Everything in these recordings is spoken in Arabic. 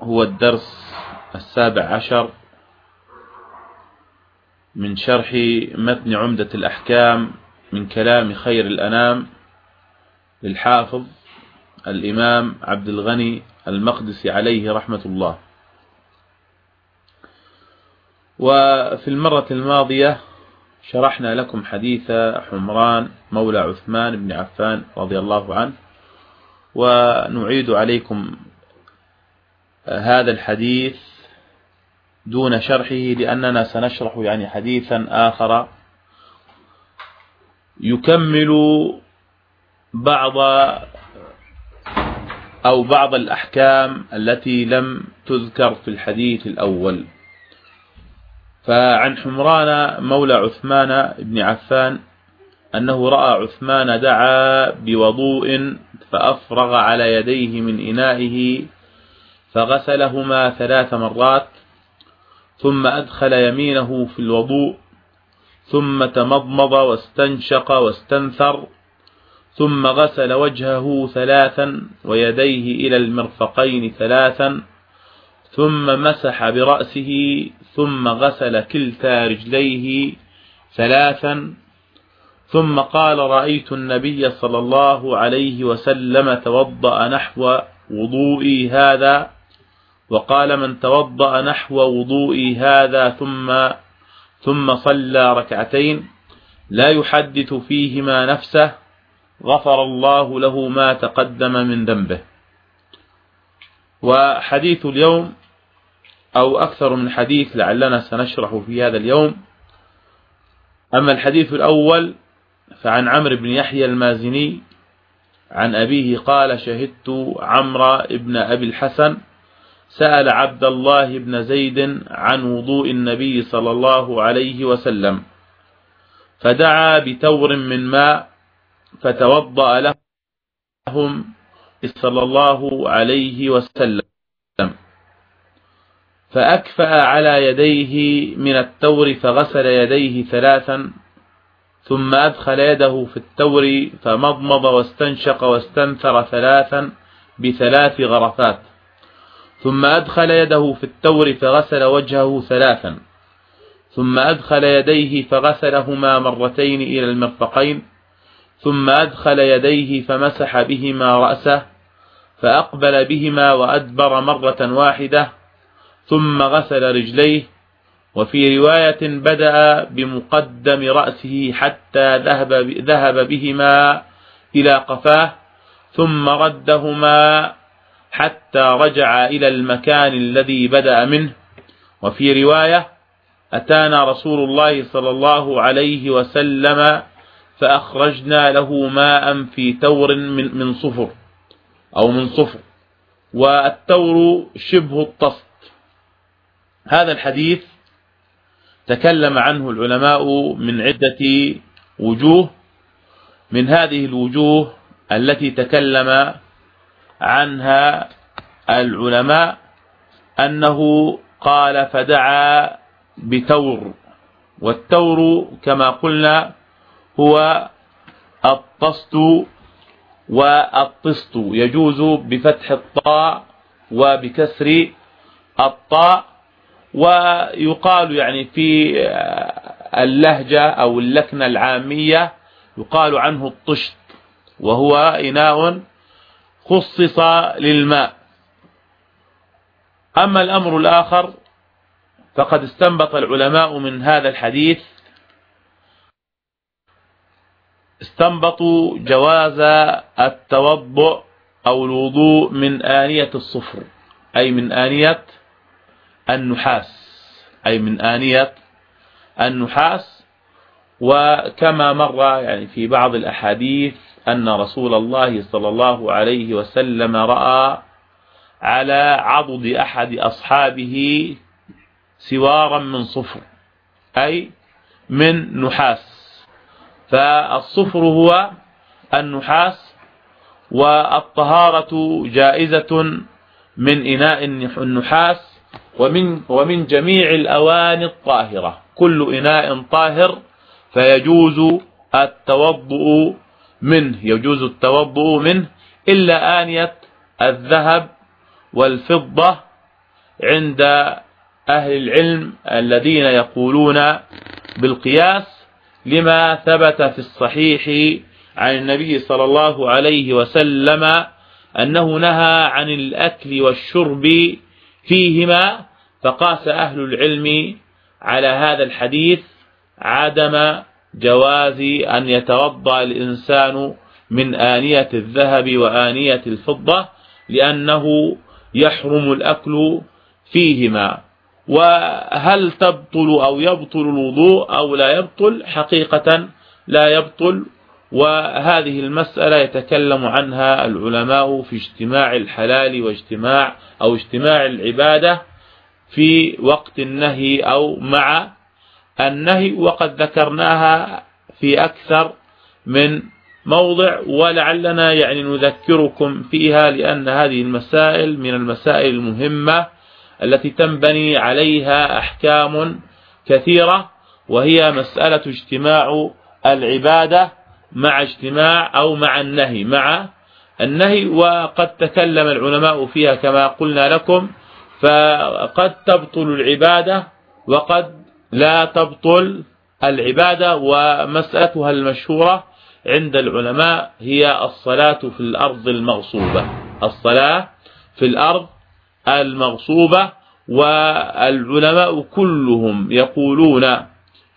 هو الدرس السابع عشر من شرح متن عمدة الأحكام من كلام خير الأنام للحافظ الإمام عبد الغني المقدسي عليه رحمة الله. وفي المرة الماضية شرحنا لكم حديث حمران مولى عثمان بن عفان رضي الله عنه ونعيد عليكم هذا الحديث دون شرحه لأننا سنشرح يعني حديثا آخر. يكمل بعض أو بعض الأحكام التي لم تذكر في الحديث الأول. فعن حمران مولى عثمان بن عفان أنه رأى عثمان دعا بوضوء فأفرغ على يديه من إنائه فغسلهما ثلاث مرات ثم أدخل يمينه في الوضوء ثم تمضمض واستنشق واستنثر ثم غسل وجهه ثلاثا ويديه إلى المرفقين ثلاثا ثم مسح برأسه ثم غسل كلتا رجليه ثلاثا ثم قال رأيت النبي صلى الله عليه وسلم توضأ نحو وضوئي هذا وقال من توضأ نحو وضوئي هذا ثم ثم صلى ركعتين لا يحدث فيهما نفسه غفر الله له ما تقدم من ذنبه. وحديث اليوم أو أكثر من حديث لعلنا سنشرح في هذا اليوم. أما الحديث الأول فعن عمرو بن يحيى المازني عن أبيه قال شهدت عمرو بن أبي الحسن سأل عبد الله بن زيد عن وضوء النبي صلى الله عليه وسلم فدعا بتور من ماء فتوضأ لهم صلى الله عليه وسلم فأكفأ على يديه من التور فغسل يديه ثلاثا ثم أدخل يده في التور فمضمض واستنشق واستنثر ثلاثا بثلاث غرفات. ثم أدخل يده في التور فغسل وجهه ثلاثا. ثم أدخل يديه فغسلهما مرتين إلى المرفقين. ثم أدخل يديه فمسح بهما رأسه فأقبل بهما وأدبر مرة واحدة. ثم غسل رجليه. وفي رواية بدأ بمقدم رأسه حتى ذهب, ذهب بهما إلى قفاه. ثم ردهما حتى رجع إلى المكان الذي بدأ منه. وفي رواية أتانا رسول الله صلى الله عليه وسلم فأخرجنا له ماء في تور من, من صفر أو من صفر. والتور شبه الطست. هذا الحديث تكلم عنه العلماء من عدة وجوه من هذه الوجوه التي تكلم عنها العلماء أنه قال فدعا بتور والتور كما قلنا هو الطست والطست يجوز بفتح الطاء وبكسر الطاء ويقال يعني في اللهجة أو اللكنة العامية يقال عنه الطشت وهو إناء خصص للماء. أما الأمر الآخر فقد استنبط العلماء من هذا الحديث استنبطوا جواز التوضؤ أو الوضوء من آنية الصفر أي من آنية النحاس أي من آنية النحاس. وكما مر يعني في بعض الأحاديث أن رسول الله صلى الله عليه وسلم رأى على عضد أحد أصحابه سوارا من صفر أي من نحاس. فالصفر هو النحاس والطهارة جائزة من إناء النحاس ومن ومن جميع الأواني الطاهرة. كل إناء طاهر فيجوز التوضؤ منه يجوز التوضؤ منه إلا آنية الذهب والفضة عند أهل العلم الذين يقولون بالقياس لما ثبت في الصحيح عن النبي صلى الله عليه وسلم أنه نهى عن الأكل والشرب فيهما فقاس أهل العلم على هذا الحديث عدم جواز أن يتوضأ الإنسان من آنية الذهب وآنية الفضة لأنه يحرم الأكل فيهما. وهل تبطل أو يبطل الوضوء أو لا يبطل؟ حقيقة لا يبطل. وهذه المسألة يتكلم عنها العلماء في اجتماع الحلال واجتماع أو اجتماع العبادة في وقت النهي أو مع النهي وقد ذكرناها في أكثر من موضع ولعلنا يعني نذكركم فيها لأن هذه المسائل من المسائل المهمة التي تنبني عليها أحكام كثيرة وهي مسألة اجتماع العبادة مع اجتماع أو مع النهي. مع النهي وقد تكلم العلماء فيها كما قلنا لكم فقد تبطل العبادة وقد لا تبطل العبادة ومسألتها المشهورة عند العلماء هي الصلاة في الأرض المغصوبة. الصلاة في الأرض المغصوبة والعلماء كلهم يقولون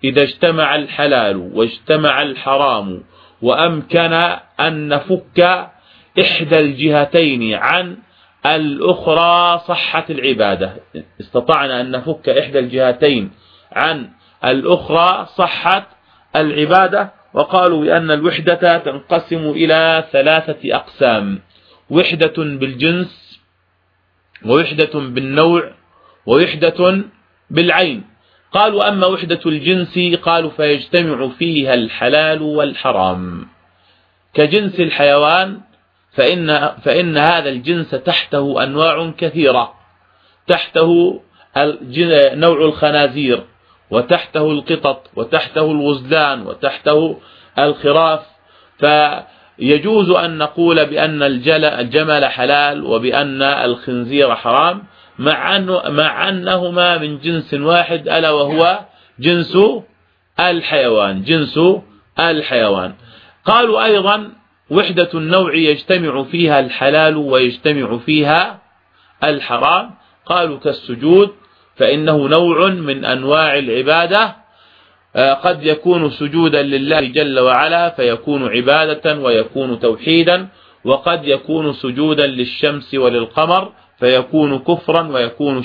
إذا اجتمع الحلال واجتمع الحرام وأمكن أن نفك إحدى الجهتين عن الأخرى صحة العبادة. استطعنا أن نفك إحدى الجهتين عن الأخرى صحة العبادة وقالوا بأن الوحدة تنقسم إلى ثلاثة أقسام. وحدة بالجنس ووحدة بالنوع ووحدة بالعين. قالوا أما وحدة الجنس قالوا فيجتمع فيها الحلال والحرام. كجنس الحيوان فإن, فإن هذا الجنس تحته أنواع كثيرة. تحته نوع الخنازير. وتحته القطط وتحته الوزلان وتحته الخراف. فيجوز أن نقول بأن الجمل حلال وبأن الخنزير حرام مع, أنه مع أنهما من جنس واحد ألا وهو جنس الحيوان جنس الحيوان. قالوا أيضا وحدة النوع يجتمع فيها الحلال ويجتمع فيها الحرام. قالوا كالسجود فإنه نوع من أنواع العبادة آه، قد يكون سجودا لله جل وعلا فيكون عبادة ويكون توحيدا وقد يكون سجودا للشمس وللقمر فيكون كفرا ويكون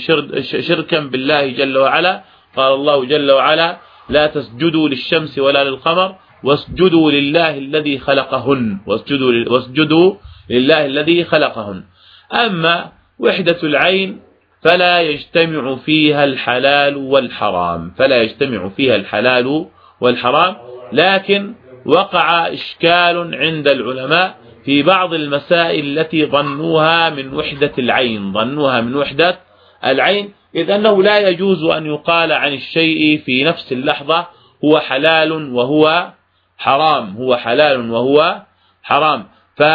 شركا بالله جل وعلا. قال الله جل وعلا لا تسجدوا للشمس ولا للقمر واسجدوا لله الذي خلقهن واسجدوا, واسجدوا لله الذي خلقهن. أما وحدة العين فلا يجتمع فيها الحلال والحرام. فلا يجتمع فيها الحلال والحرام. لكن وقع إشكال عند العلماء في بعض المسائل التي ظنوها من وحدة العين. ظنوها من وحدة العين. إذ أنه لا يجوز أن يقال عن الشيء في نفس اللحظة هو حلال وهو حرام. هو حلال وهو حرام. فكما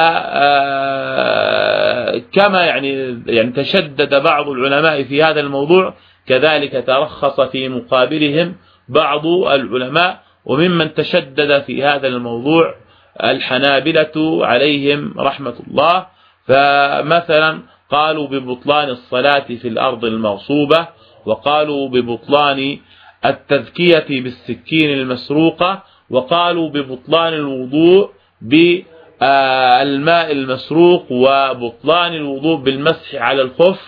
آه، يعني يعني تشدد بعض العلماء في هذا الموضوع كذلك ترخص في مقابلهم بعض العلماء وممن تشدد في هذا الموضوع الحنابلة عليهم رحمة الله. فمثلا قالوا ببطلان الصلاة في الأرض المغصوبة وقالوا ببطلان التذكية بالسكين المسروقة وقالوا ببطلان الوضوء بالماء المسروق وبطلان الوضوء بالمسح على الخف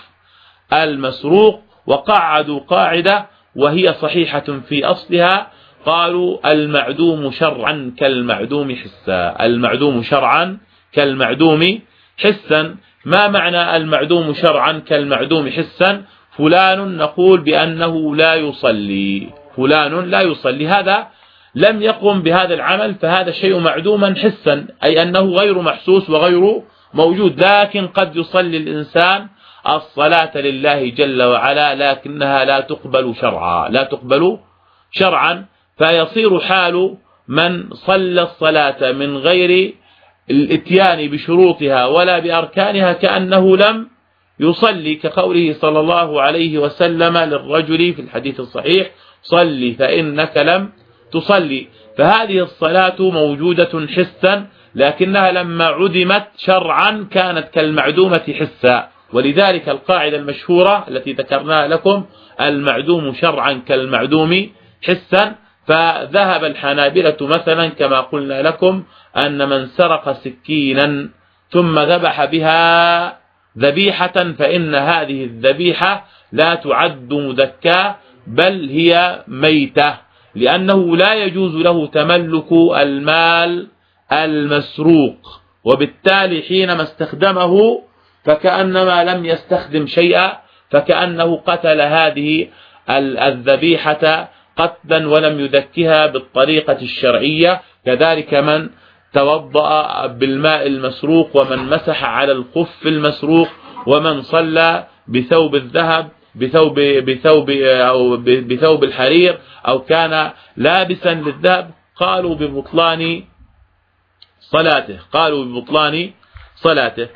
المسروق وقعدوا قاعدة وهي صحيحة في أصلها. قالوا المعدوم شرعا كالمعدوم حسا المعدوم شرعا كالمعدوم حسا. ما معنى المعدوم شرعا كالمعدوم حسا؟ فلان نقول بأنه لا يصلي فلان لا يصلي. هذا لم يقم بهذا العمل فهذا شيء معدوما حسا أي أنه غير محسوس وغير موجود. لكن قد يصلي الإنسان الصلاة لله جل وعلا لكنها لا تقبل شرعا لا تقبل شرعا. فيصير حال من صلى الصلاة من غير الإتيان بشروطها ولا بأركانها كأنه لم يصلي كقوله صلى الله عليه وسلم للرجل في الحديث الصحيح صلي فإنك لم تصلي. فهذه الصلاة موجودة حسا لكنها لما عدمت شرعا كانت كالمعدومة حسا. ولذلك القاعدة المشهورة التي ذكرناها لكم المعدوم شرعا كالمعدوم حسا. فذهب الحنابلة مثلا كما قلنا لكم أن من سرق سكينا ثم ذبح بها ذبيحة فإن هذه الذبيحة لا تعد مذكاة بل هي ميتة. لأنه لا يجوز له تملك المال المسروق وبالتالي حينما استخدمه فكأنما لم يستخدم شيئا فكأنه قتل هذه الذبيحة قتلا ولم يذكها بالطريقة الشرعية. كذلك من توضأ بالماء المسروق ومن مسح على الخف المسروق ومن صلى بثوب الذهب بثوب بثوب أو بثوب الحرير أو كان لابسا للذهب قالوا ببطلان صلاته قالوا ببطلان صلاته.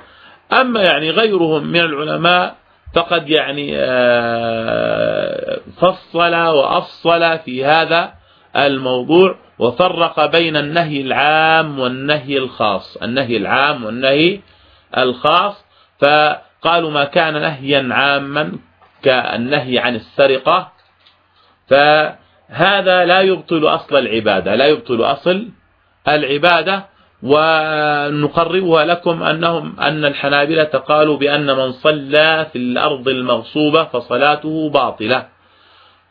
أما يعني غيرهم من العلماء فقد يعني آه، فصل وأفصل في هذا الموضوع وفرق بين النهي العام والنهي الخاص. النهي العام والنهي الخاص فقالوا ما كان نهيا عاما كالنهي عن السرقة فهذا لا يبطل أصل العبادة لا يبطل أصل العبادة ونقربها لكم أنهم أن الحنابلة قالوا بأن من صلى في الأرض المغصوبة فصلاته باطلة.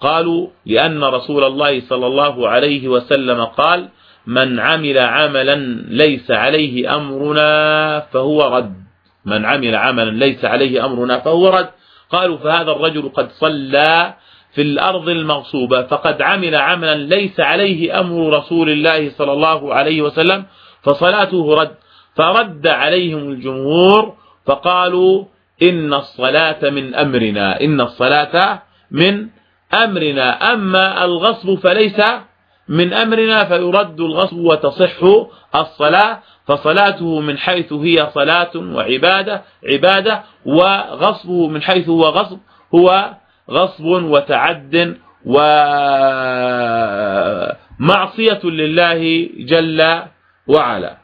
قالوا لأن رسول الله صلى الله عليه وسلم قال من عمل عملا ليس عليه أمرنا فهو رد. من عمل عملا ليس عليه أمرنا فهو رد. قالوا فهذا الرجل قد صلى في الأرض المغصوبة فقد عمل عملا ليس عليه أمر رسول الله صلى الله عليه وسلم فصلاته رد فرد عليهم الجمهور فقالوا إن الصلاة من أمرنا إن الصلاة من أمرنا أما الغصب فليس من أمرنا فيرد الغصب وتصح الصلاة فصلاته من حيث هي صلاة وعبادة عبادة وغصبه من حيث هو غصب هو غصب وتعد ومعصية لله جل وعلا.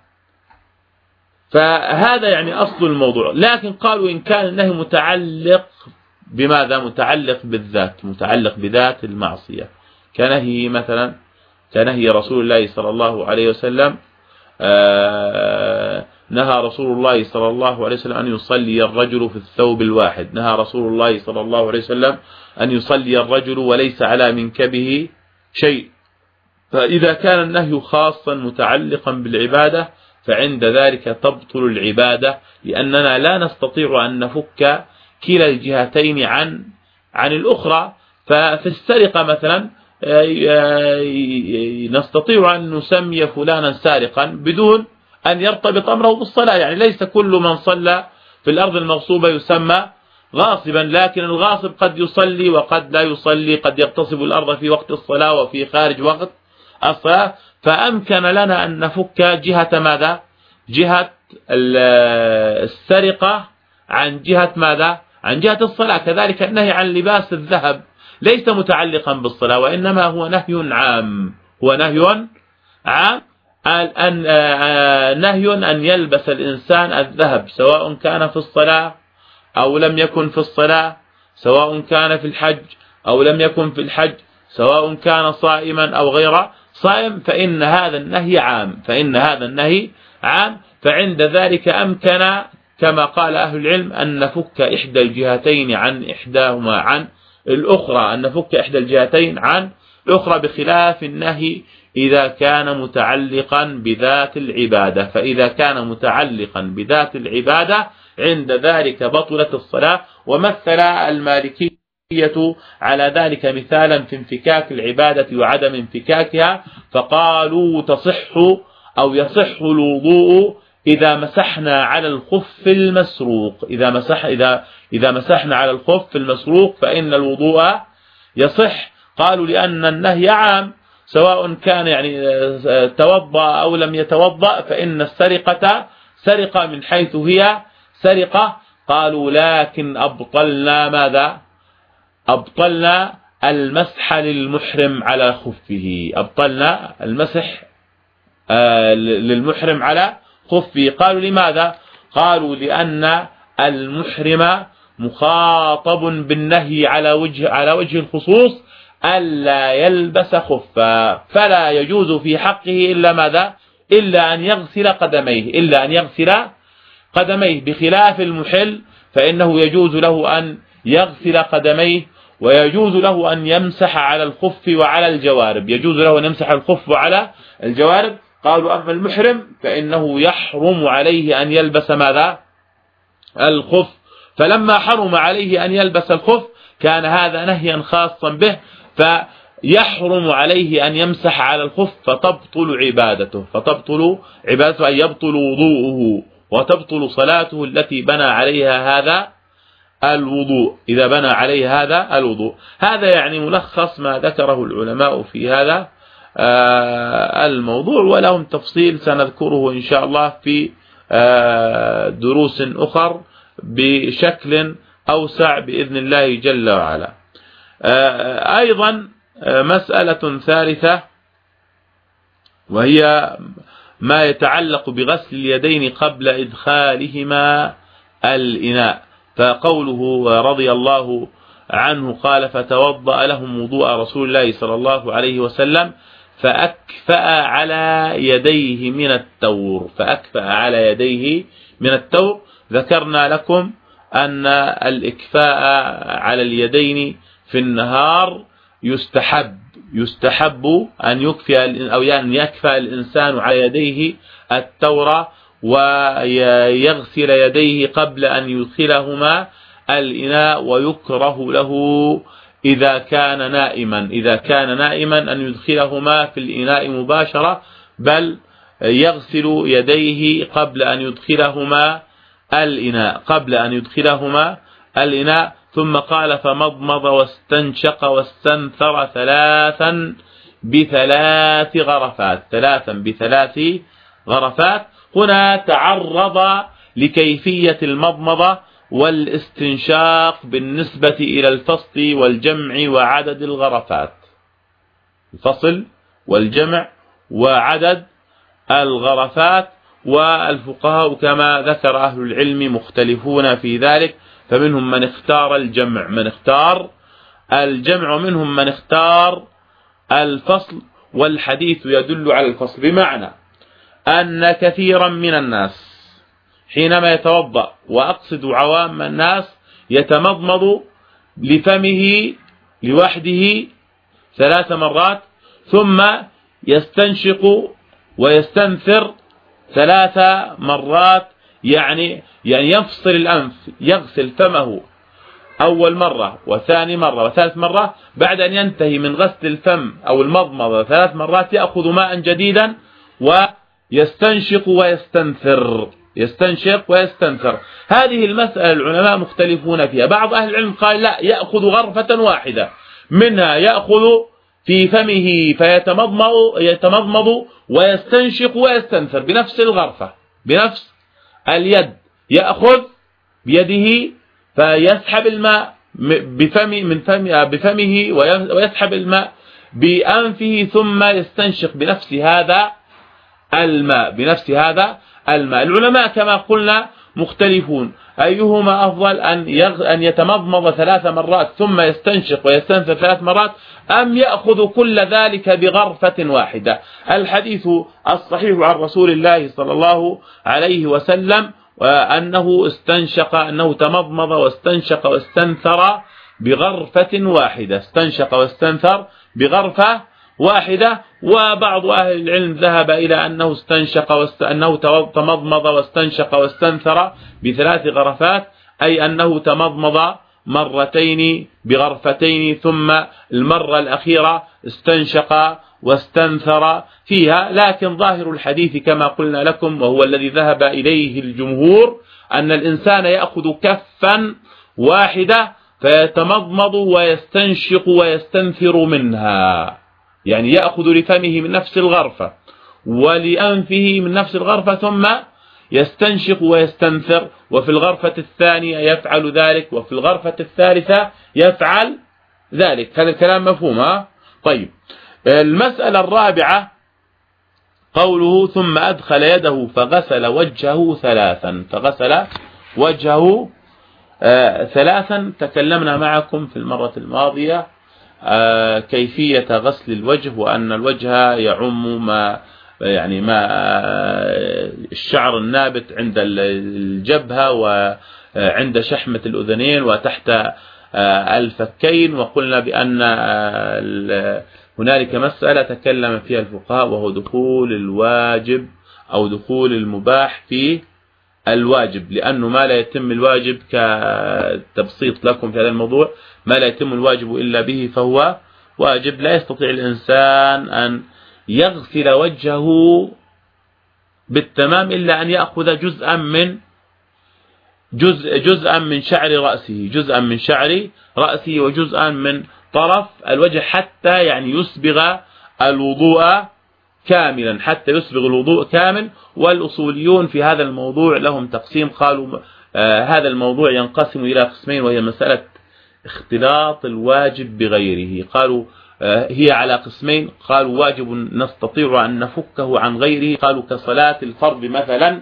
فهذا يعني أصل الموضوع. لكن قالوا إن كان النهي متعلق بماذا؟ متعلق بالذات متعلق بذات المعصية. كنهي مثلا كنهي رسول الله صلى الله عليه وسلم آه، نهى رسول الله صلى الله عليه وسلم أن يصلي الرجل في الثوب الواحد. نهى رسول الله صلى الله عليه وسلم أن يصلي الرجل وليس على منكبه شيء. فإذا كان النهي خاصا متعلقا بالعبادة فعند ذلك تبطل العبادة لأننا لا نستطيع أن نفك كلا الجهتين عن عن الأخرى. ففي السرقة مثلا نستطيع أن نسمي فلانا سارقا بدون أن يرتبط أمره بالصلاة. يعني ليس كل من صلى في الأرض المغصوبة يسمى غاصبا لكن الغاصب قد يصلي وقد لا يصلي قد يغتصب الأرض في وقت الصلاة وفي خارج وقت الصلاة. فأمكن لنا أن نفك جهة ماذا؟ جهة السرقة عن جهة ماذا؟ عن جهة الصلاة. كذلك النهي عن لباس الذهب ليس متعلقا بالصلاة وإنما هو نهي عام. هو نهي عام أن نهي أن يلبس الإنسان الذهب سواء كان في الصلاة أو لم يكن في الصلاة سواء كان في الحج أو لم يكن في الحج سواء كان صائما أو غير صائم فإن هذا النهي عام. فإن هذا النهي عام فعند ذلك أمكن كما قال أهل العلم أن نفك إحدى الجهتين عن إحداهما عن الأخرى أن نفك إحدى الجهتين عن الأخرى بخلاف النهي إذا كان متعلقا بذات العبادة فإذا كان متعلقا بذات العبادة عند ذلك بطلت الصلاة ومثل المالكية على ذلك مثالا في انفكاك العبادة وعدم انفكاكها فقالوا تصح أو يصح الوضوء إذا مسحنا على الخف المسروق. إذا مسح إذا إذا مسحنا على الخف المسروق فإن الوضوء يصح. قالوا لأن النهي عام سواء كان يعني توضأ أو لم يتوضأ فإن السرقة سرقة من حيث هي سرقة. قالوا لكن أبطلنا ماذا؟ أبطلنا المسح للمحرم على خفه. أبطلنا المسح آه، للمحرم على خفه. قالوا لماذا؟ قالوا لأن المحرم مخاطب بالنهي على وجه على وجه الخصوص. ألا يلبس خفا فلا يجوز في حقه إلا ماذا؟ إلا أن يغسل قدميه إلا أن يغسل قدميه. بخلاف المحل فإنه يجوز له أن يغسل قدميه ويجوز له أن يمسح على الخف وعلى الجوارب. يجوز له أن يمسح الخف وعلى الجوارب. قالوا أما المحرم فإنه يحرم عليه أن يلبس ماذا؟ الخف. فلما حرم عليه أن يلبس الخف كان هذا نهيا خاصا به فيحرم عليه أن يمسح على الخف فتبطل عبادته فتبطل عبادته أن يبطل وضوءه وتبطل صلاته التي بنى عليها هذا الوضوء. إذا بنى عليه هذا الوضوء. هذا يعني ملخص ما ذكره العلماء في هذا آه، الموضوع ولهم تفصيل سنذكره إن شاء الله في آه، دروس أخر بشكل أوسع بإذن الله جل وعلا. أيضا مسألة ثالثة وهي ما يتعلق بغسل اليدين قبل إدخالهما الإناء. فقوله رضي الله عنه قال فتوضأ لهم وضوء رسول الله صلى الله عليه وسلم فأكفأ على يديه من التور. فأكفأ على يديه من التور. ذكرنا لكم أن الإكفاء على اليدين في النهار يستحب يستحب أن يكفي أو يعني يكفى الإنسان على يديه التور ويغسل يديه قبل أن يدخلهما الإناء ويكره له إذا كان نائما. إذا كان نائما أن يدخلهما في الإناء مباشرة بل يغسل يديه قبل أن يدخلهما الإناء قبل أن يدخلهما الإناء ثم قال فمضمض واستنشق واستنثر ثلاثا بثلاث غرفات. ثلاثا بثلاث غرفات. هنا تعرض لكيفية المضمضة والاستنشاق بالنسبة إلى الفصل والجمع وعدد الغرفات. الفصل والجمع وعدد الغرفات. والفقهاء كما ذكر أهل العلم مختلفون في ذلك فمنهم من اختار الجمع من اختار الجمع ومنهم من اختار الفصل والحديث يدل على الفصل. بمعنى أن كثيرا من الناس حينما يتوضأ وأقصد عوام الناس يتمضمض لفمه لوحده ثلاث مرات ثم يستنشق ويستنثر ثلاث مرات يعني يعني يفصل الأنف يغسل فمه أول مرة وثاني مرة وثالث مرة بعد أن ينتهي من غسل الفم أو المضمضة ثلاث مرات يأخذ ماء جديدا ويستنشق ويستنثر يستنشق ويستنثر. هذه المسألة العلماء مختلفون فيها. بعض أهل العلم قال لا يأخذ غرفة واحدة منها يأخذ في فمه فيتمضمض يتمضمض ويستنشق ويستنثر بنفس الغرفة بنفس اليد يأخذ بيده فيسحب الماء بفم من فم بفمه ويسحب الماء بأنفه ثم يستنشق بنفس هذا الماء بنفس هذا الماء. العلماء كما قلنا مختلفون. أيهما أفضل أن أن يتمضمض ثلاث مرات ثم يستنشق ويستنثر ثلاث مرات أم يأخذ كل ذلك بغرفة واحدة؟ الحديث الصحيح عن رسول الله صلى الله عليه وسلم أنه استنشق أنه تمضمض واستنشق واستنثر بغرفة واحدة. استنشق واستنثر بغرفة واحدة وبعض أهل العلم ذهب إلى أنه استنشق واست... أنه تمضمض واستنشق واستنثر بثلاث غرفات أي أنه تمضمض مرتين بغرفتين ثم المرة الأخيرة استنشق واستنثر فيها. لكن ظاهر الحديث كما قلنا لكم وهو الذي ذهب إليه الجمهور أن الإنسان يأخذ كفا واحدة فيتمضمض ويستنشق ويستنثر منها. يعني يأخذ لفمه من نفس الغرفة ولأنفه من نفس الغرفة ثم يستنشق ويستنثر وفي الغرفة الثانية يفعل ذلك وفي الغرفة الثالثة يفعل ذلك. هذا الكلام مفهوم ها؟ طيب. المسألة الرابعة قوله ثم أدخل يده فغسل وجهه ثلاثا. فغسل وجهه آه ثلاثا. تكلمنا معكم في المرة الماضية كيفية غسل الوجه وأن الوجه يعم ما يعني ما آه الشعر النابت عند الجبهة وعند شحمة الأذنين وتحت آه، الفكين. وقلنا بأن آه، هنالك مسألة تكلم فيها الفقهاء وهو دخول الواجب أو دخول المباح في الواجب لأنه ما لا يتم الواجب كتبسيط لكم في هذا الموضوع. ما لا يتم الواجب إلا به فهو واجب. لا يستطيع الإنسان أن يغسل وجهه بالتمام إلا أن يأخذ جزءا من جزء جزءا من شعر رأسه جزءا من شعر رأسه وجزءا من طرف الوجه حتى يعني يسبغ الوضوء كاملا حتى يسبغ الوضوء كامل والأصوليون في هذا الموضوع لهم تقسيم قالوا آه هذا الموضوع ينقسم إلى قسمين وهي مسألة اختلاط الواجب بغيره. قالوا آه هي على قسمين. قالوا واجب نستطيع أن نفكه عن غيره. قالوا كصلاة الفرض مثلا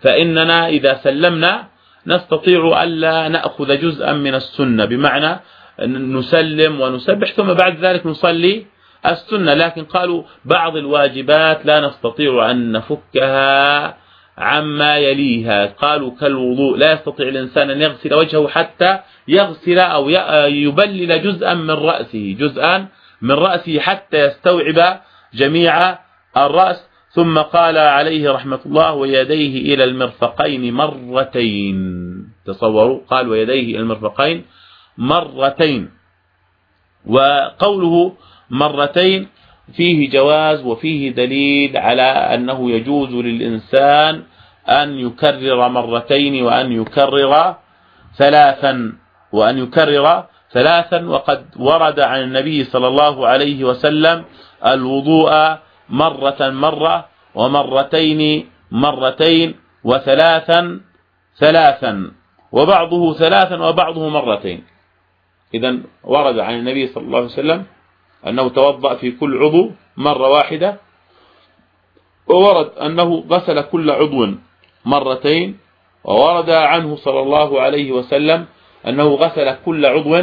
فإننا إذا سلمنا نستطيع ألا نأخذ جزءا من السنة. بمعنى نسلم ونسبح ثم بعد ذلك نصلي السنة. لكن قالوا بعض الواجبات لا نستطيع أن نفكها عما يليها. قالوا كالوضوء لا يستطيع الإنسان أن يغسل وجهه حتى يغسل أو يبلل جزءا من رأسه جزءا من رأسه حتى يستوعب جميع الرأس. ثم قال عليه رحمة الله ويديه إلى المرفقين مرتين. تصوروا قال ويديه إلى المرفقين مرتين. وقوله مرتين فيه جواز وفيه دليل على أنه يجوز للإنسان أن يكرر مرتين وأن يكرر ثلاثا وأن يكرر ثلاثا وقد ورد عن النبي صلى الله عليه وسلم الوضوء مرة مرة ومرتين مرتين وثلاثا ثلاثا وبعضه ثلاثا وبعضه مرتين. إذا ورد عن النبي صلى الله عليه وسلم أنه توضأ في كل عضو مرة واحدة وورد أنه غسل كل عضو مرتين وورد عنه صلى الله عليه وسلم أنه غسل كل عضو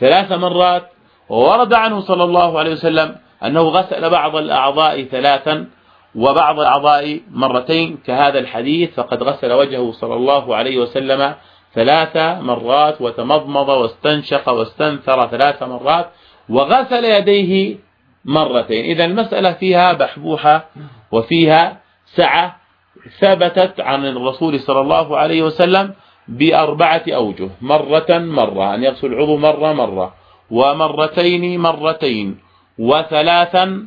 ثلاث مرات وورد عنه صلى الله عليه وسلم أنه غسل بعض الأعضاء ثلاثا وبعض الأعضاء مرتين. كهذا الحديث فقد غسل وجهه صلى الله عليه وسلم ثلاث مرات وتمضمض واستنشق واستنثر ثلاث مرات. وغسل يديه مرتين. إذا المسألة فيها بحبوحة وفيها سعة ثبتت عن الرسول صلى الله عليه وسلم بأربعة أوجه. مرة مرة أن يغسل العضو مرة مرة ومرتين مرتين وثلاثا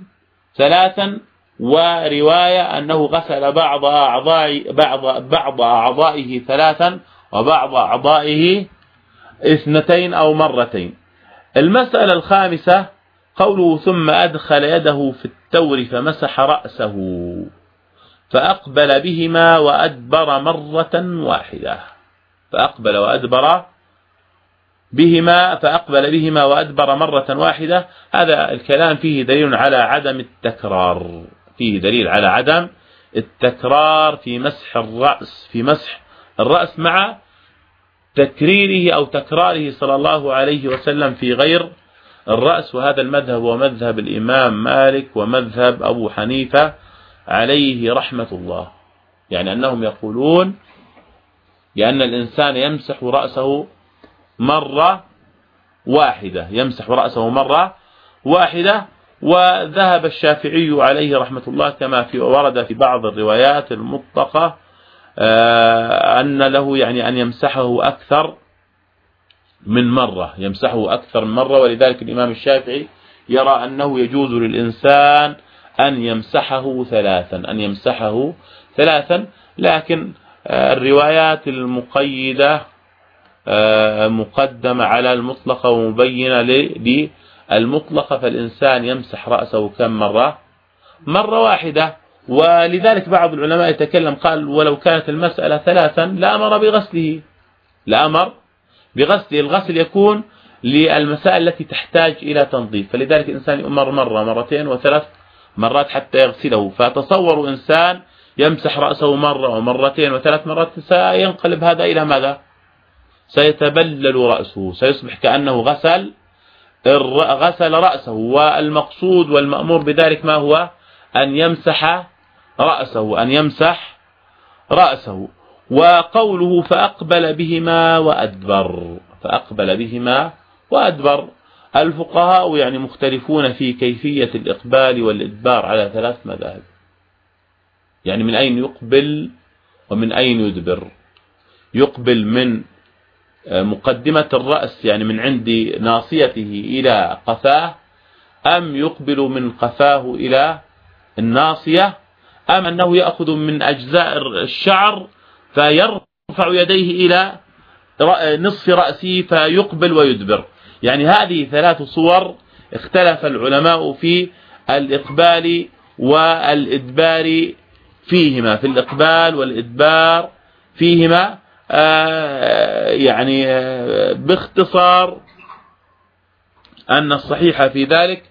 ثلاثا ورواية أنه غسل بعض أعضاء بعض بعض أعضائه ثلاثا وبعض أعضائه اثنتين أو مرتين. المسألة الخامسة قوله ثم أدخل يده في التور فمسح رأسه فأقبل بهما وأدبر مرة واحدة. فأقبل وأدبر بهما فأقبل بهما وأدبر مرة واحدة. هذا الكلام فيه دليل على عدم التكرار. فيه دليل على عدم التكرار في مسح الرأس في مسح الرأس مع تكريره أو تكراره صلى الله عليه وسلم في غير الرأس وهذا المذهب هو مذهب الإمام مالك ومذهب أبو حنيفة عليه رحمة الله. يعني أنهم يقولون بأن الإنسان يمسح رأسه مرة واحدة يمسح رأسه مرة واحدة وذهب الشافعي عليه رحمة الله كما في ورد في بعض الروايات المطلقة أن له يعني أن يمسحه أكثر من مرة يمسحه أكثر من مرة ولذلك الإمام الشافعي يرى أنه يجوز للإنسان أن يمسحه ثلاثا أن يمسحه ثلاثا لكن آه، الروايات المقيدة آه، مقدمة على المطلقة ومبينة للمطلقة فالإنسان يمسح رأسه كم مرة؟ مرة واحدة. ولذلك بعض العلماء يتكلم قال ولو كانت المسألة ثلاثا لأمر بغسله. لأمر بغسله الغسل يكون للمسائل التي تحتاج إلى تنظيف. فلذلك الإنسان يؤمر مرة مرتين وثلاث مرات حتى يغسله. فتصوروا إنسان يمسح رأسه مرة ومرتين وثلاث مرات سينقلب هذا إلى ماذا؟ سيتبلل رأسه. سيصبح كأنه غسل غسل رأسه. والمقصود والمأمور بذلك ما هو؟ أن يمسح رأسه أن يمسح رأسه وقوله فأقبل بهما وأدبر فأقبل بهما وأدبر. الفقهاء يعني مختلفون في كيفية الإقبال والإدبار على ثلاث مذاهب. يعني من أين يقبل ومن أين يدبر؟ يقبل من مقدمة الرأس يعني من عند ناصيته إلى قفاه أم يقبل من قفاه إلى الناصية؟ أم أنه يأخذ من أجزاء الشعر فيرفع يديه إلى نصف رأسه فيقبل ويدبر. يعني هذه ثلاث صور اختلف العلماء في الإقبال والإدبار فيهما في الإقبال والإدبار فيهما آه، يعني آه، باختصار أن الصحيح في ذلك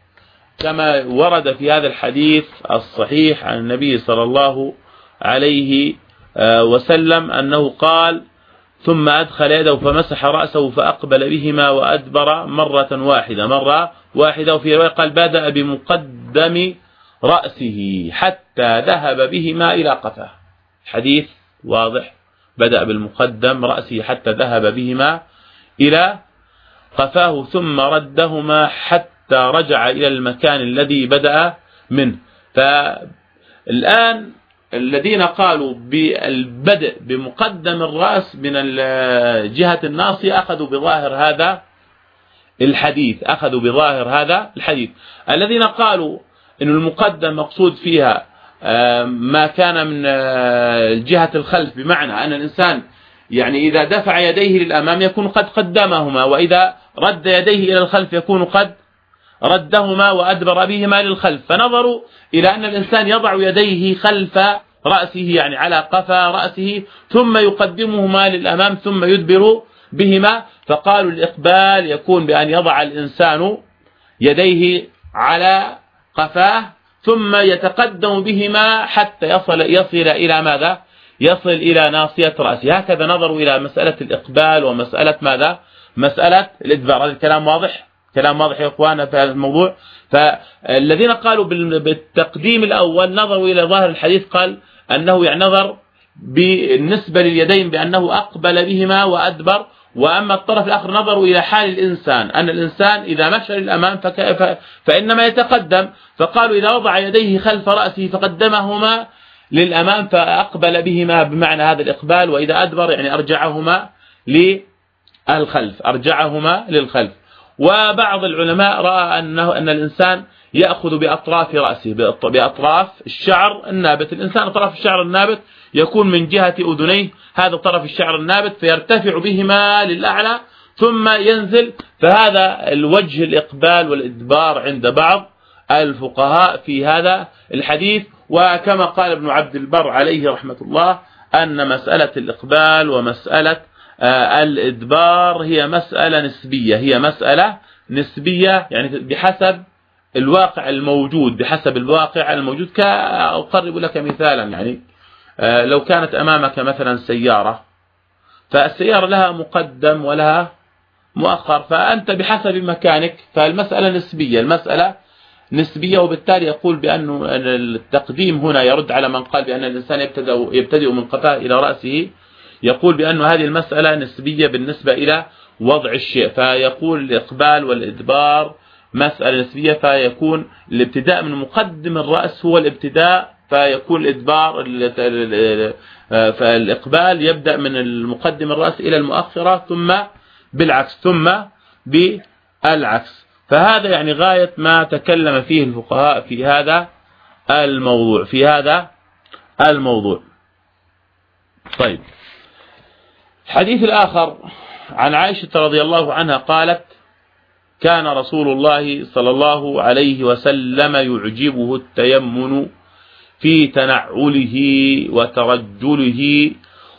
كما ورد في هذا الحديث الصحيح عن النبي صلى الله عليه آه، وسلم أنه قال ثم أدخل يده فمسح رأسه فأقبل بهما وأدبر مرة واحدة. مرة واحدة وفي رواية قال بدأ بمقدم رأسه حتى ذهب بهما إلى قفاه. حديث واضح. بدأ بالمقدم رأسه حتى ذهب بهما إلى قفاه ثم ردهما حتى رجع إلى المكان الذي بدأ منه. فالآن الذين قالوا بالبدء بمقدم الرأس من جهة الناصية أخذوا بظاهر هذا الحديث أخذوا بظاهر هذا الحديث. الذين قالوا أن المقدم مقصود فيها ما كان من جهة الخلف بمعنى أن الإنسان يعني إذا دفع يديه للأمام يكون قد قدمهما وإذا رد يديه إلى الخلف يكون قد ردهما وأدبر بهما للخلف. فنظروا إلى أن الإنسان يضع يديه خلف رأسه يعني على قفا رأسه ثم يقدمهما للأمام ثم يدبر بهما. فقالوا الإقبال يكون بأن يضع الإنسان يديه على قفاه ثم يتقدم بهما حتى يصل يصل إلى ماذا؟ يصل إلى ناصية رأسه. هكذا نظروا إلى مسألة الإقبال ومسألة ماذا؟ مسألة الإدبار. هذا الكلام واضح؟ كلام واضح يا اخوانا في هذا الموضوع. فالذين قالوا بالتقديم الأول نظروا إلى ظاهر الحديث قال أنه يعني نظر بالنسبة لليدين بأنه أقبل بهما وأدبر وأما الطرف الآخر نظروا إلى حال الإنسان أن الإنسان إذا مشى للأمام فإنما يتقدم. فقالوا إذا وضع يديه خلف رأسه فقدمهما للأمام فأقبل بهما بمعنى هذا الإقبال وإذا أدبر يعني أرجعهما للخلف أرجعهما للخلف. وبعض العلماء رأى أنه أن الإنسان يأخذ بأطراف رأسه بأطراف الشعر النابت. الإنسان طرف الشعر النابت يكون من جهة أذنيه هذا طرف الشعر النابت فيرتفع بهما للأعلى ثم ينزل. فهذا الوجه الإقبال والإدبار عند بعض الفقهاء في هذا الحديث. وكما قال ابن عبد البر عليه رحمة الله أن مسألة الإقبال ومسألة الإدبار هي مسألة نسبية هي مسألة نسبية يعني بحسب الواقع الموجود بحسب الواقع الموجود. كأقرب لك مثالا يعني آه، لو كانت أمامك مثلا سيارة فالسيارة لها مقدم ولها مؤخر فأنت بحسب مكانك فالمسألة نسبية. المسألة نسبية وبالتالي يقول بأن التقديم هنا يرد على من قال بأن الإنسان يبتدأ, يبتدئ من قفاه إلى رأسه يقول بأن هذه المسألة نسبية بالنسبة إلى وضع الشيء فيقول الإقبال والإدبار مسألة نسبية فيكون الابتداء من مقدم الرأس هو الابتداء فيكون الإدبار فالإقبال يبدأ من المقدم الرأس إلى المؤخرة ثم بالعكس ثم بالعكس. فهذا يعني غاية ما تكلم فيه الفقهاء في هذا الموضوع في هذا الموضوع. طيب. الحديث الآخر عن عائشة رضي الله عنها قالت كان رسول الله صلى الله عليه وسلم يعجبه التيمن في تنعله وترجله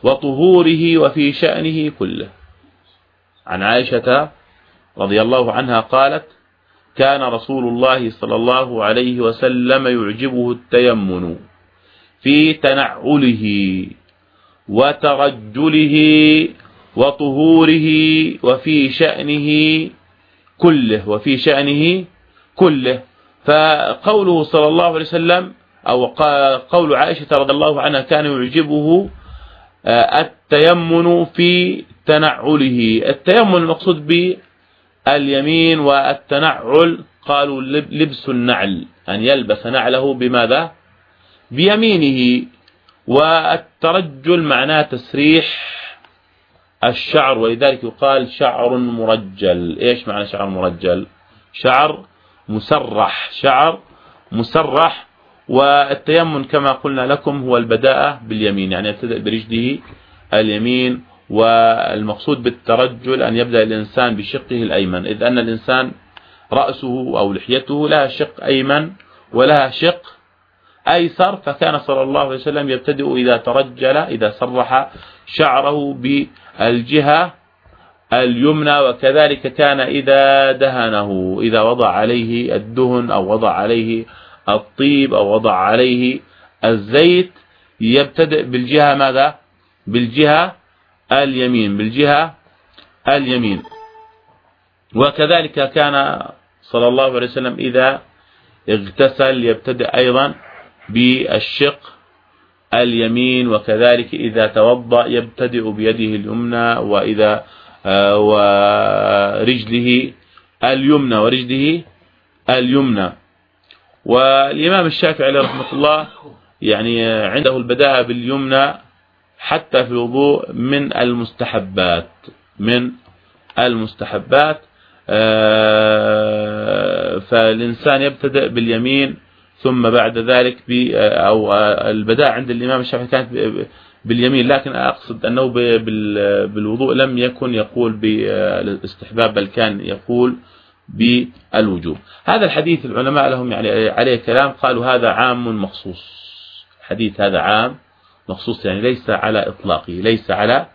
وطهوره وفي شأنه كله. عن عائشة رضي الله عنها قالت كان رسول الله صلى الله عليه وسلم يعجبه التيمن في تنعله وترجله وطهوره وفي شأنه كله وفي شأنه كله. فقوله صلى الله عليه وسلم أو قول عائشة رضي الله عنها كان يعجبه آه، التيمن في تنعله. التيمن المقصود باليمين والتنعل قالوا لبس النعل أن يلبس نعله بماذا؟ بيمينه. والترجل معناه تسريح الشعر ولذلك يقال شعر مرجل. إيش معنى شعر مرجل؟ شعر مسرح شعر مسرح والتيمم كما قلنا لكم هو البداءة باليمين يعني يبتدأ برجله اليمين والمقصود بالترجل أن يبدأ الإنسان بشقه الأيمن إذ أن الإنسان رأسه أو لحيته لها شق أيمن ولها شق أيسر فكان صلى الله عليه وسلم يبتدئ إذا ترجل إذا سرح شعره بالجهة اليمنى وكذلك كان إذا دهنه إذا وضع عليه الدهن أو وضع عليه الطيب أو وضع عليه الزيت يبتدئ بالجهة ماذا؟ بالجهة اليمين بالجهة اليمين. وكذلك كان صلى الله عليه وسلم إذا اغتسل يبتدئ أيضا بالشق اليمين وكذلك إذا توضأ يبتدئ بيده اليمنى وإذا آه، ورجله اليمنى ورجله اليمنى. والإمام الشافعي عليه رحمة الله يعني عنده البداءة باليمنى حتى في الوضوء من المستحبات من المستحبات. آه، فالإنسان يبتدأ باليمين ثم بعد ذلك أو البداء عند الإمام الشافعي كانت باليمين لكن أقصد أنه بالوضوء لم يكن يقول بالاستحباب بل كان يقول بالوجوب. هذا الحديث العلماء لهم يعني عليه كلام قالوا هذا عام مخصوص. حديث هذا عام مخصوص يعني ليس على إطلاقه ليس على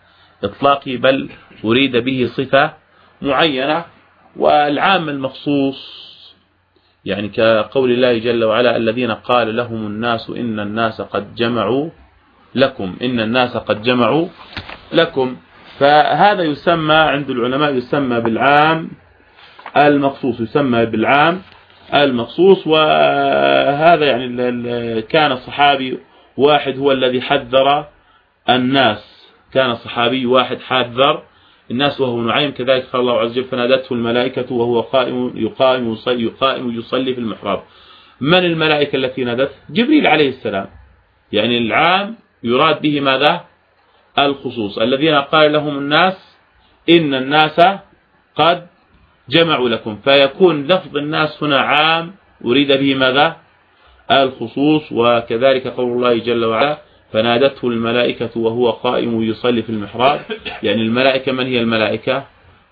إطلاقه بل أريد به صفة معينة. والعام المخصوص يعني كقول الله جل وعلا الذين قال لهم الناس إن الناس قد جمعوا لكم إن الناس قد جمعوا لكم. فهذا يسمى عند العلماء يسمى بالعام المخصوص يسمى بالعام المخصوص. وهذا يعني كان الصحابي واحد هو الذي حذر الناس كان صحابي واحد حذر الناس وهو نعيم كذلك قال الله عز وجل فنادته الملائكة وهو قائم يقائم يصلي يقائم يصلي في المحراب. من الملائكة التي نادته؟ جبريل عليه السلام. يعني العام يراد به ماذا؟ الخصوص. الذين قال لهم الناس إن الناس قد جمعوا لكم. فيكون لفظ الناس هنا عام أريد به ماذا؟ الخصوص. وكذلك قول الله جل وعلا فنادته الملائكة وهو قائم يصلي في المحراب. يعني الملائكة من هي الملائكة؟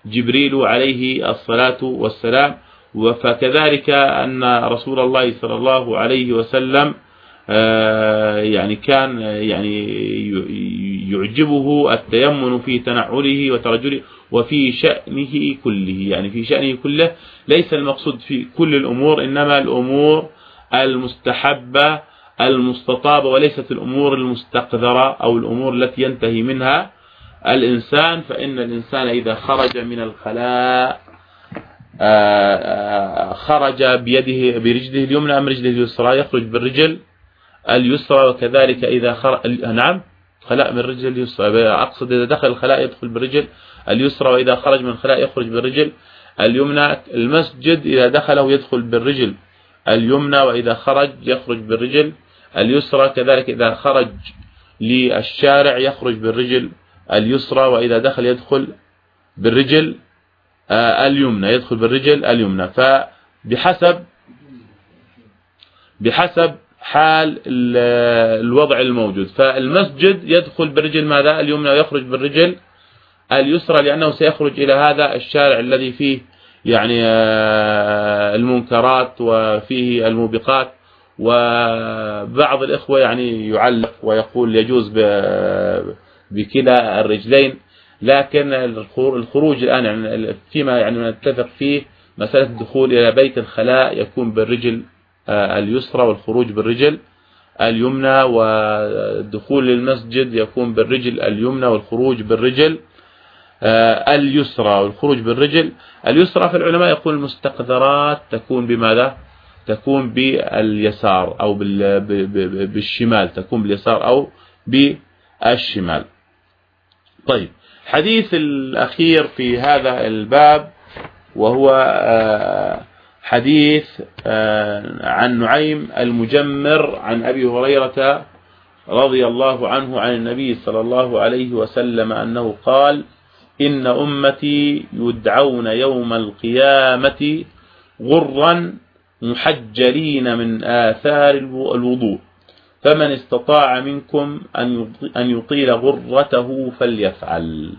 جبريل عليه الصلاة والسلام. فكذلك أن رسول الله صلى الله عليه وسلم آه، يعني كان يعني يعجبه التيمن في تنعله وترجله وفي شأنه كله. يعني في شأنه كله. ليس المقصود في كل الأمور إنما الأمور المستحبة المستطابة وليست الأمور المستقذرة أو الأمور التي ينتهي منها الإنسان فإن الإنسان إذا خرج من الخلاء آه، آه، خرج بيده برجله اليمنى أم رجله اليسرى يخرج بالرجل اليسرى وكذلك إذا خرج نعم خلاء من الرجل اليسرى أقصد إذا دخل الخلاء يدخل بالرجل اليسرى وإذا خرج من الخلاء يخرج بالرجل اليمنى المسجد إذا دخله يدخل بالرجل اليمنى وإذا خرج يخرج بالرجل اليسرى كذلك إذا خرج للشارع يخرج بالرجل اليسرى وإذا دخل يدخل بالرجل آه، اليمنى يدخل بالرجل اليمنى. فبحسب بحسب حال الوضع الموجود. فالمسجد يدخل بالرجل ماذا؟ اليمنى ويخرج بالرجل اليسرى لأنه سيخرج إلى هذا الشارع الذي فيه يعني آه، المنكرات وفيه الموبقات. وبعض الإخوة يعني يعلق ويقول يجوز بكلا الرجلين لكن الخروج الآن يعني فيما يعني نتفق فيه مسألة الدخول إلى بيت الخلاء يكون بالرجل آه، اليسرى والخروج بالرجل اليمنى والدخول للمسجد يكون بالرجل اليمنى والخروج بالرجل آه، اليسرى والخروج بالرجل. اليسرى في العلماء يقول المستقذرات تكون بماذا؟ تكون باليسار أو بالشمال تكون باليسار أو بالشمال. طيب حديث الأخير في هذا الباب وهو آه، حديث آه، عن نعيم المجمر عن أبي هريرة رضي الله عنه عن النبي صلى الله عليه وسلم أنه قال إن أمتي يدعون يوم القيامة غرا محجلين من آثار الوضوء. فمن استطاع منكم أن يطيل غرته فليفعل.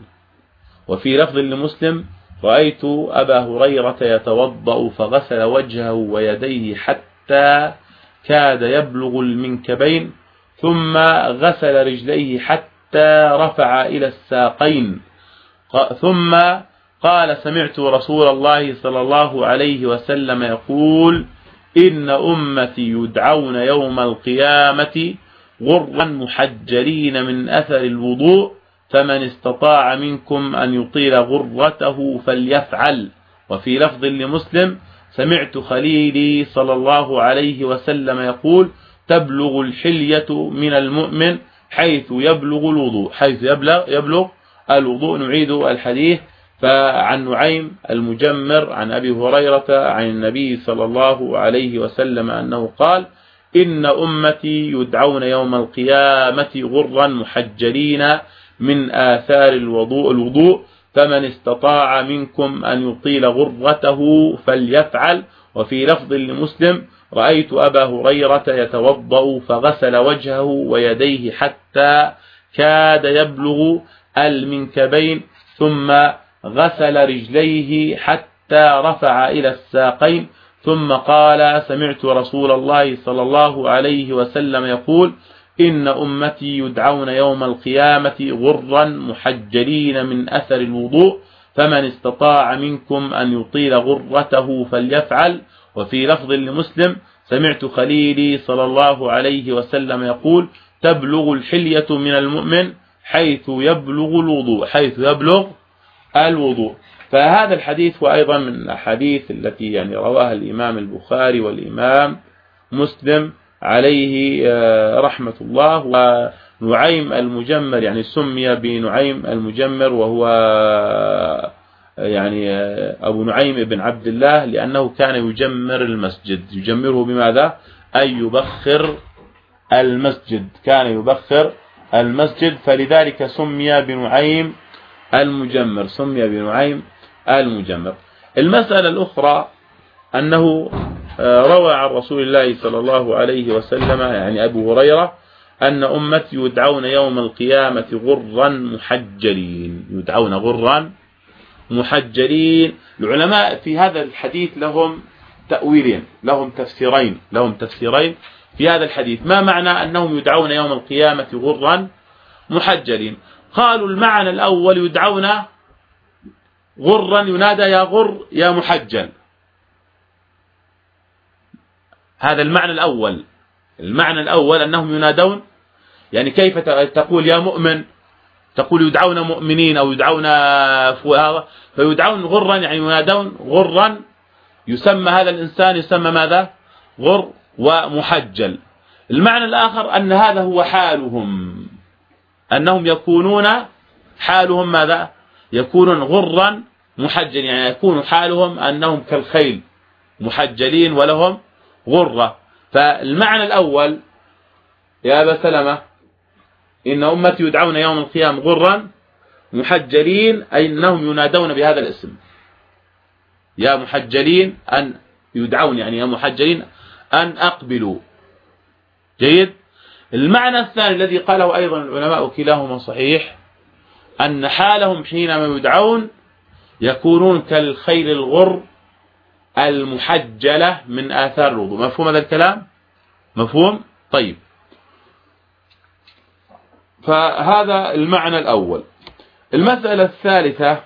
وفي لفظ لمسلم رأيت أبا هريرة يتوضأ فغسل وجهه ويديه حتى كاد يبلغ المنكبين ثم غسل رجليه حتى رفع إلى الساقين ثم قال سمعت رسول الله صلى الله عليه وسلم يقول إن أمتي يدعون يوم القيامة غرا محجرين من أثر الوضوء فمن استطاع منكم أن يطيل غرته فليفعل. وفي لفظ لمسلم سمعت خليلي صلى الله عليه وسلم يقول تبلغ الحلية من المؤمن حيث يبلغ الوضوء. حيث يبلغ, يبلغ الوضوء نعيد الحديث. فعن نعيم المجمر عن أبي هريرة عن النبي صلى الله عليه وسلم أنه قال إن أمتي يدعون يوم القيامة غرا محجلين من آثار الوضوء الوضوء فمن استطاع منكم أن يطيل غرته فليفعل. وفي لفظ لمسلم رأيت أبا هريرة يتوضأ فغسل وجهه ويديه حتى كاد يبلغ المنكبين ثم غسل رجليه حتى رفع إلى الساقين ثم قال سمعت رسول الله صلى الله عليه وسلم يقول إن أمتي يدعون يوم القيامة غرا محجلين من أثر الوضوء فمن استطاع منكم أن يطيل غرته فليفعل. وفي لفظ لمسلم سمعت خليلي صلى الله عليه وسلم يقول تبلغ الحلية من المؤمن حيث يبلغ الوضوء. حيث يبلغ الوضوء. فهذا الحديث هو أيضا من الأحاديث التي يعني رواها الإمام البخاري والإمام مسلم عليه آه، رحمة الله. ونعيم المجمر يعني سمي بنعيم المجمر وهو آه، يعني آه، أبو نعيم بن عبد الله لأنه كان يجمر المسجد. يجمره بماذا؟ أي يبخر المسجد. كان يبخر المسجد فلذلك سمي بنعيم المجمر سمي بنعيم المجمر. المسألة الأخرى أنه آه، روى عن رسول الله صلى الله عليه وسلم يعني أبو هريرة أن أمتي يدعون يوم القيامة غرا محجلين. يدعون غرا محجلين. العلماء في هذا الحديث لهم تأويلين لهم تفسيرين لهم تفسيرين في هذا الحديث. ما معنى أنهم يدعون يوم القيامة غرا محجلين؟ قالوا المعنى الأول يدعون غرا ينادى يا غر يا محجل. هذا المعنى الأول. المعنى الأول أنهم ينادون يعني كيف تقول يا مؤمن؟ تقول يدعون مؤمنين أو يدعون فيدعون غرا يعني ينادون غرا. يسمى هذا الإنسان يسمى ماذا؟ غر ومحجل. المعنى الآخر أن هذا هو حالهم. أنهم يكونون حالهم ماذا؟ يكونون غرا محجل يعني يكون حالهم أنهم كالخيل محجلين ولهم غرة. فالمعنى الأول يا أبا سلمة إن أمتي يدعون يوم القيامة غرا محجلين أي أنهم ينادون بهذا الاسم. يا محجلين أن يدعون يعني يا محجلين أن أقبلوا. جيد؟ المعنى الثاني الذي قاله أيضا العلماء كلاهما صحيح أن حالهم حينما يدعون يكونون كالخيل الغر المحجلة من آثار الوضوء. مفهوم هذا الكلام؟ مفهوم؟ طيب. فهذا المعنى الأول. المسألة الثالثة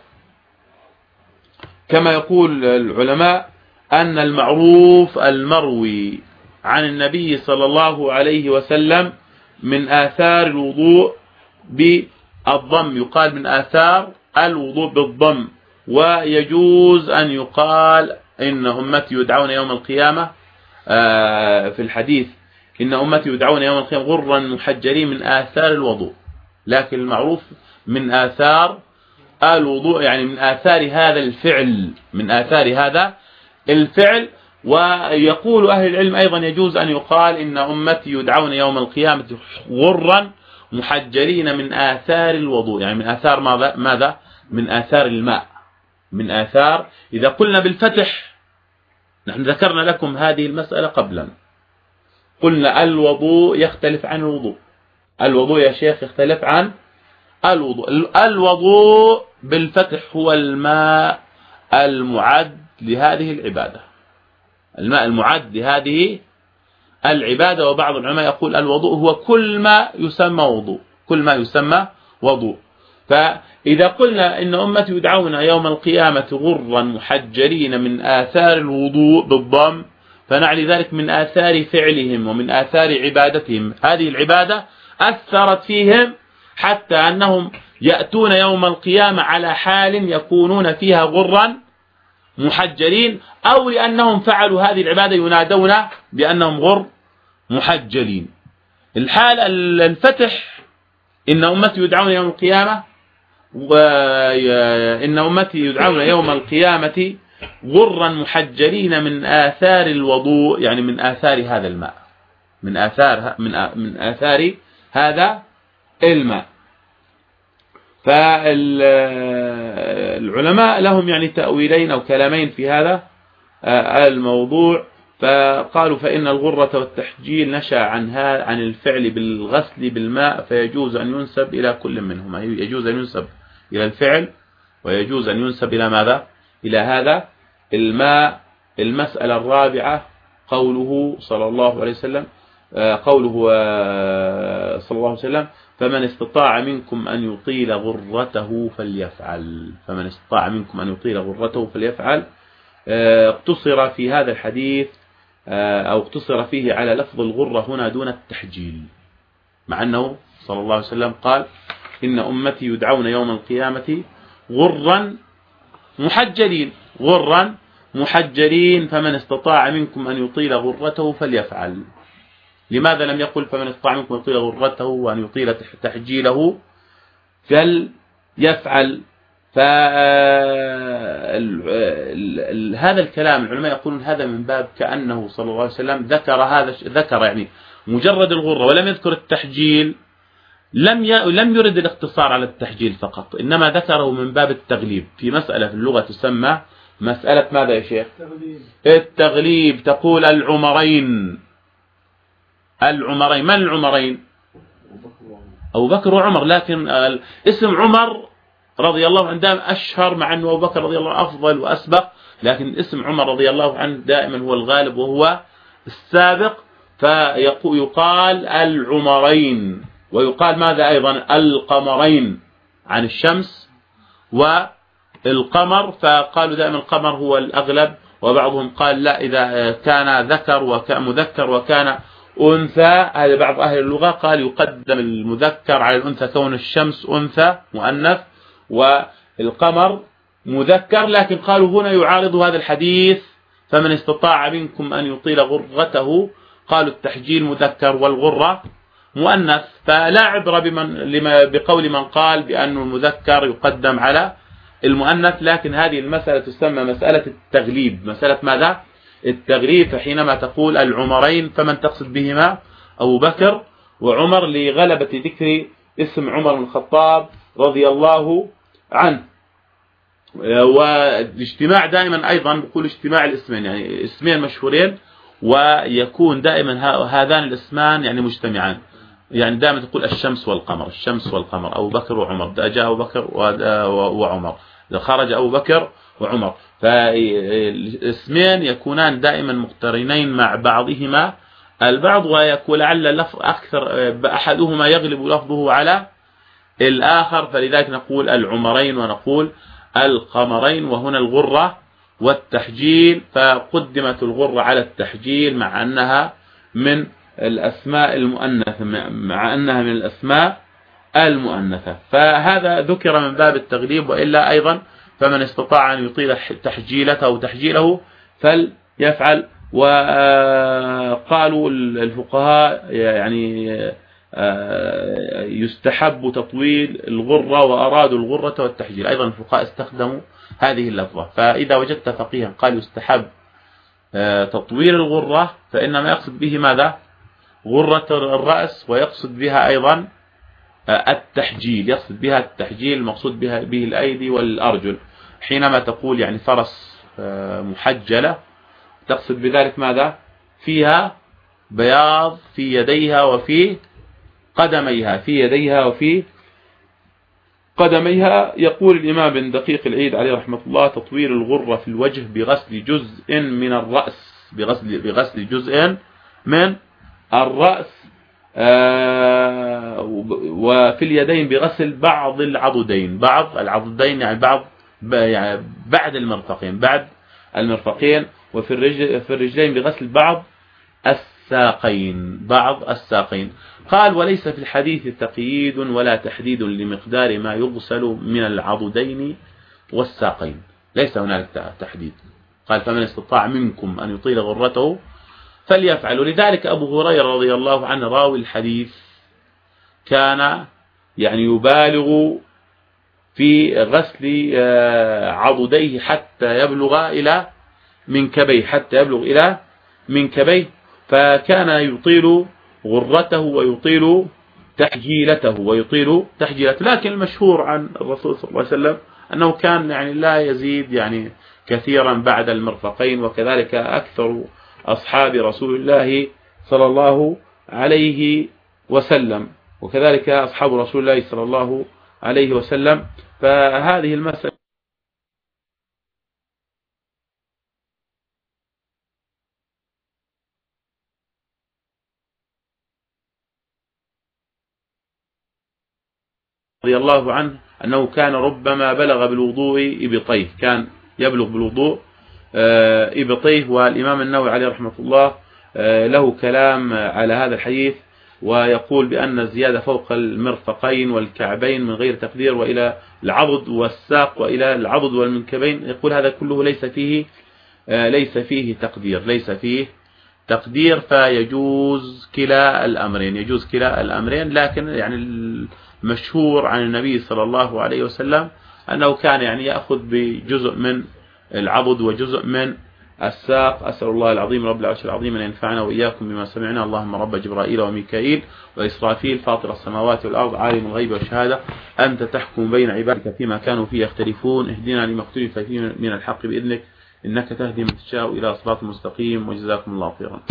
كما يقول العلماء أن المعروف المروي. عن النبي صلى الله عليه وسلم من آثار الوضوء بالضم. يقال من آثار الوضوء بالضم ويجوز أن يقال إن أمتي يدعون يوم القيامة آه، في الحديث إن أمتي يدعون يوم القيامة غرا محجرين من آثار الوضوء. لكن المعروف من آثار الوضوء يعني من آثار هذا الفعل من آثار هذا الفعل ويقول أهل العلم أيضا يجوز أن يقال إن أمتي يدعون يوم القيامة غرا محجرين من آثار الوضوء. يعني من آثار ماذا, ماذا؟ من آثار الماء. من آثار إذا قلنا بالفتح نحن ذكرنا لكم هذه المسألة قبلا. قلنا الوضوء يختلف عن الوضوء. الوضوء يا شيخ يختلف عن الوضوء. الوضوء بالفتح هو الماء المعد لهذه العبادة. الماء المعد لهذه العبادة وبعض العلماء يقول الوضوء هو كل ما يسمى وضوء كل ما يسمى وضوء. فإذا قلنا إن أمتي يدعون يوم القيامة غرا محجرين من آثار الوضوء بالضم فنعني ذلك من آثار فعلهم ومن آثار عبادتهم. هذه العبادة أثرت فيهم حتى أنهم يأتون يوم القيامة على حال يكونون فيها غرا محجلين أو لأنهم فعلوا هذه العبادة ينادون بأنهم غر محجلين. الحال الفتح إن أمتي يدعون يوم القيامة وإن أمتي يدعون يوم القيامة غرا محجلين من آثار الوضوء يعني من آثار هذا الماء. من آثار من من آثار هذا الماء. فالعلماء لهم يعني تأويلين أو كلامين في هذا آه، الموضوع. فقالوا فإن الغرة والتحجيل نشأ عن عن الفعل بالغسل بالماء فيجوز أن ينسب إلى كل منهما. يجوز أن ينسب إلى الفعل ويجوز أن ينسب إلى ماذا؟ إلى هذا. الماء المسألة الرابعة قوله صلى الله عليه وسلم آه، قوله آه، صلى الله عليه وسلم فمن استطاع منكم أن يطيل غرته فليفعل. فمن استطاع منكم أن يطيل غرته فليفعل. آه، اقتصر في هذا الحديث أو اقتصر فيه على لفظ الغرة هنا دون التحجيل. مع أنه صلى الله عليه وسلم قال إن أمتي يدعون يوم القيامة غرا محجلين. غرا محجلين. فمن استطاع منكم أن يطيل غرته فليفعل. لماذا لم يقل فمن استطاع منكم يطيل غرته وأن يطيل تحجيله؟ فليفعل فهذا الكلام العلماء يقولون هذا من باب كأنه صلى الله عليه وسلم ذكر هذا ذكر يعني مجرد الغرة ولم يذكر التحجيل لم لم يرد الاقتصار على التحجيل فقط إنما ذكره من باب التغليب. في مسألة في اللغة تسمى مسألة ماذا يا شيخ؟ التغليب. تقول العمرين. العمرين. من العمرين؟ أبو بكر وعمر. لكن اسم عمر رضي الله عنه دائما أشهر مع أنه أبو بكر رضي الله عنه أفضل وأسبق. لكن اسم عمر رضي الله عنه دائما هو الغالب وهو السابق. فيقال العمرين. ويقال ماذا أيضا؟ القمرين. عن الشمس والقمر. فقالوا دائما القمر هو الأغلب. وبعضهم قال لا إذا كان ذكر وكان مذكر وكان أنثى هذا بعض أهل اللغة قال يقدم المذكر على الأنثى كون الشمس أنثى مؤنث والقمر مذكر لكن قالوا هنا يعارض هذا الحديث فمن استطاع منكم أن يطيل غرته قالوا التحجيل مذكر والغرة مؤنث فلا عبرة بمن لما بقول من قال بأن المذكر يقدم على المؤنث لكن هذه المسألة تسمى مسألة التغليب. مسألة ماذا؟ التغليب فحينما تقول العمرين فمن تقصد بهما؟ أبو بكر وعمر لغلبة ذكر اسم عمر بن الخطاب رضي الله عنه. والاجتماع دائما أيضا بقول اجتماع الاسمين يعني اسمين مشهورين ويكون دائما هذان الاسمان يعني مجتمعان. يعني دائما تقول الشمس والقمر الشمس والقمر أبو بكر وعمر. جاء أبو بكر وعمر. خرج أبو بكر وعمر. فاسمين يكونان دائما مقترنين مع بعضهما. البعض ويكون لعل لفظ أكثر أحدهما يغلب لفظه على الآخر فلذلك نقول العمرين ونقول القمرين وهنا الغرة والتحجيل. فقدمت الغرة على التحجيل مع أنها من الأسماء المؤنثة مع أنها من الأسماء المؤنثة. فهذا ذكر من باب التغليب وإلا أيضا فمن استطاع أن يطيل تحجيلته تحجيله فليفعل. وقالوا الفقهاء يعني آه، يستحب تطويل الغرة وأرادوا الغرة والتحجيل. أيضا الفقهاء استخدموا هذه اللفظة. فإذا وجدت فقيها قال يستحب آه، تطويل الغرة فإنما يقصد به ماذا؟ غرة الرأس ويقصد بها أيضا التحجيل يقصد بها التحجيل المقصود بها به الأيدي والأرجل. حينما تقول يعني فرس محجلة تقصد بذلك ماذا؟ فيها بياض في يديها وفي قدميها في يديها وفي قدميها. يقول الإمام بن دقيق العيد عليه رحمة الله تطوير الغرة في الوجه بغسل جزء من الرأس بغسل, بغسل جزء من الرأس. آه، وفي اليدين بغسل بعض العضدين. بعض العضدين يعني بعض يعني بعد المرفقين بعد المرفقين. وفي الرجل في الرجلين بغسل بعض الساقين بعض الساقين. قال وليس في الحديث تقييد ولا تحديد لمقدار ما يغسل من العضدين والساقين. ليس هنالك تحديد. قال فمن استطاع منكم أن يطيل غرته فليفعل ولذلك أبو هريرة رضي الله عنه راوي الحديث كان يعني يبالغ في غسل آه، عضديه حتى يبلغ إلى منكبيه حتى يبلغ إلى منكبيه فكان يطيل غرته ويطيل تحجيلته ويطيل تحجيلته. لكن المشهور عن الرسول صلى الله عليه وسلم أنه كان يعني لا يزيد يعني كثيرا بعد المرفقين وكذلك أكثر أصحاب رسول الله صلى الله عليه وسلم. وكذلك أصحاب رسول الله صلى الله عليه وسلم. فهذه المسألة رضي الله عنه أنه كان ربما بلغ بالوضوء إبطيه كان يبلغ بالوضوء إبطيه والإمام النووي عليه رحمة الله آه، له كلام على هذا الحديث ويقول بأن الزيادة فوق المرفقين والكعبين من غير تقدير وإلى العضد والساق وإلى العضد والمنكبين. يقول هذا كله ليس فيه آه، ليس فيه تقدير ليس فيه تقدير فيجوز كلا الأمرين يجوز كلا الأمرين. لكن يعني مشهور عن النبي صلى الله عليه وسلم أنه كان يعني يأخذ بجزء من العضد وجزء من الساق. أسأل الله العظيم رب العرش العظيم أن ينفعنا وإياكم بما سمعنا. اللهم رب جبرائيل وميكائيل وإسرافيل فاطر السماوات والأرض عالم الغيب والشهادة. أنت تحكم بين عبادك فيما كانوا فيه يختلفون. اهدنا لما اختلف فيه من الحق بإذنك. إنك تهدي من تشاء إلى صراط مستقيم. وجزاكم الله خيرا.